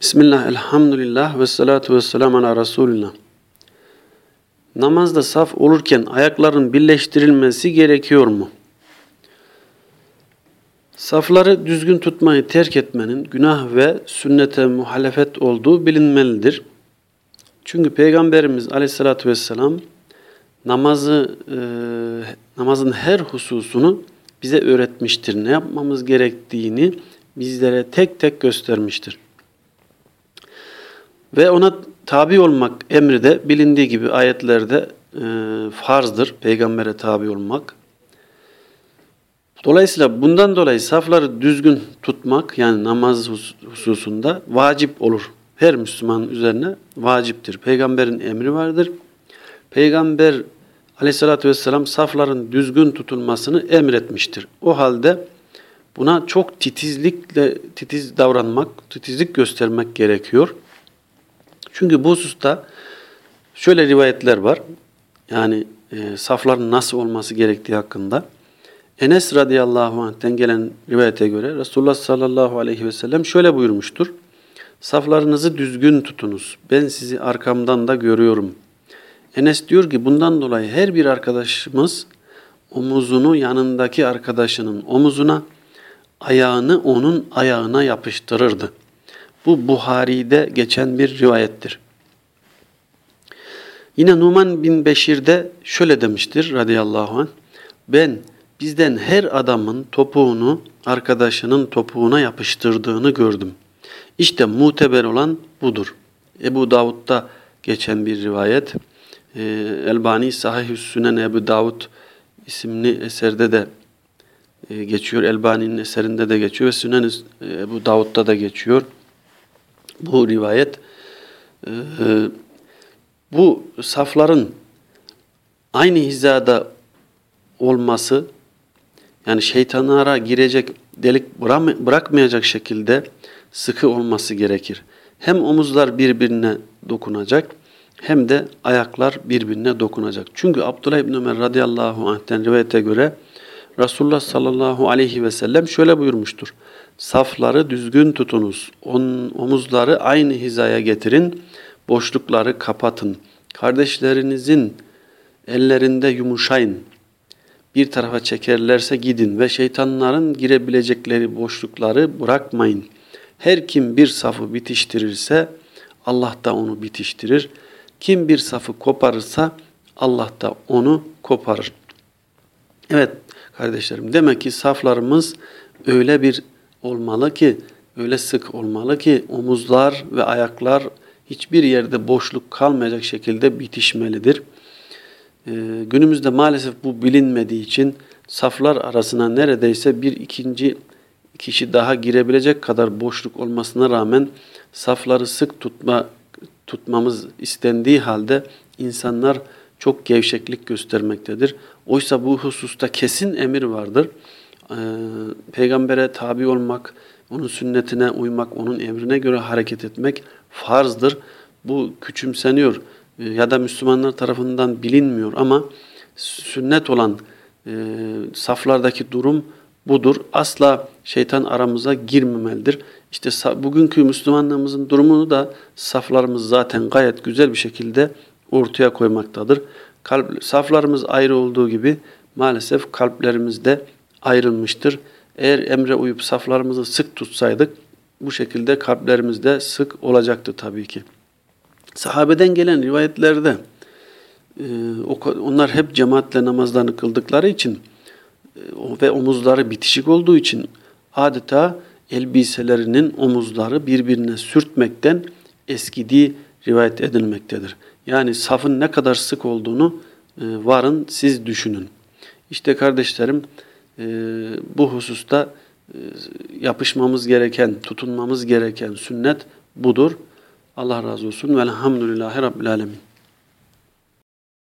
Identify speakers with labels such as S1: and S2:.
S1: Bismillah, elhamdülillah ve salatu ve selamu ala Resulillah. Namazda saf olurken ayakların birleştirilmesi gerekiyor mu? Safları düzgün tutmayı terk etmenin günah ve sünnete muhalefet olduğu bilinmelidir. Çünkü Peygamberimiz aleyhissalatü vesselam namazı, e, namazın her hususunu bize öğretmiştir. Ne yapmamız gerektiğini bizlere tek tek göstermiştir. Ve ona tabi olmak emri de bilindiği gibi ayetlerde e, farzdır. Peygambere tabi olmak. Dolayısıyla bundan dolayı safları düzgün tutmak yani namaz hususunda vacip olur. Her Müslüman üzerine vaciptir. Peygamberin emri vardır. Peygamber aleyhissalatü vesselam safların düzgün tutulmasını emretmiştir. O halde buna çok titizlikle titiz davranmak, titizlik göstermek gerekiyor. Çünkü bu hususta şöyle rivayetler var. Yani e, safların nasıl olması gerektiği hakkında. Enes radıyallahu anh'ten gelen rivayete göre Resulullah sallallahu aleyhi ve sellem şöyle buyurmuştur. Saflarınızı düzgün tutunuz. Ben sizi arkamdan da görüyorum. Enes diyor ki bundan dolayı her bir arkadaşımız omuzunu yanındaki arkadaşının omuzuna, ayağını onun ayağına yapıştırırdı. Bu Buhari'de geçen bir rivayettir. Yine Numan bin Beşir'de şöyle demiştir radıyallahu anh. Ben bizden her adamın topuğunu arkadaşının topuğuna yapıştırdığını gördüm. İşte muteber olan budur. Ebu Davud'da geçen bir rivayet. Ee, Elbani Sahih-i Sünen Ebu Davud isimli eserde de e, geçiyor. Elbani'nin eserinde de geçiyor ve Sünen Ebu Davud'da da geçiyor. Bu rivayet e, bu safların aynı hizada olması yani şeytanlara girecek delik bırakmayacak şekilde sıkı olması gerekir. Hem omuzlar birbirine dokunacak hem de ayaklar birbirine dokunacak. Çünkü Abdullah İbn Ömer radıyallahu anh'ten rivayete göre Resulullah sallallahu aleyhi ve sellem şöyle buyurmuştur. Safları düzgün tutunuz, omuzları aynı hizaya getirin, boşlukları kapatın. Kardeşlerinizin ellerinde yumuşayın. Bir tarafa çekerlerse gidin ve şeytanların girebilecekleri boşlukları bırakmayın. Her kim bir safı bitiştirirse Allah da onu bitiştirir. Kim bir safı koparırsa Allah da onu koparır. Evet kardeşlerim demek ki saflarımız öyle bir olmalı ki öyle sık olmalı ki omuzlar ve ayaklar hiçbir yerde boşluk kalmayacak şekilde bitişmelidir. Ee, günümüzde maalesef bu bilinmediği için saflar arasına neredeyse bir ikinci kişi daha girebilecek kadar boşluk olmasına rağmen safları sık tutma tutmamız istendiği halde insanlar çok gevşeklik göstermektedir. Oysa bu hususta kesin emir vardır. Ee, peygambere tabi olmak, onun sünnetine uymak, onun emrine göre hareket etmek farzdır. Bu küçümseniyor e, ya da Müslümanlar tarafından bilinmiyor ama sünnet olan e, saflardaki durum budur. Asla şeytan aramıza girmemelidir. İşte bugünkü Müslümanlığımızın durumunu da saflarımız zaten gayet güzel bir şekilde ortaya koymaktadır. Kalp, saflarımız ayrı olduğu gibi maalesef kalplerimiz de ayrılmıştır. Eğer emre uyup saflarımızı sık tutsaydık bu şekilde kalplerimizde sık olacaktı tabii ki. Sahabeden gelen rivayetlerde e, onlar hep cemaatle namazlarını kıldıkları için e, ve omuzları bitişik olduğu için adeta elbiselerinin omuzları birbirine sürtmekten eskidiği rivayet edilmektedir. Yani safın ne kadar sık olduğunu e, varın siz düşünün. İşte kardeşlerim bu hususta yapışmamız gereken, tutunmamız gereken sünnet budur. Allah razı olsun. Velhamdülillahi Rabbil Alemin.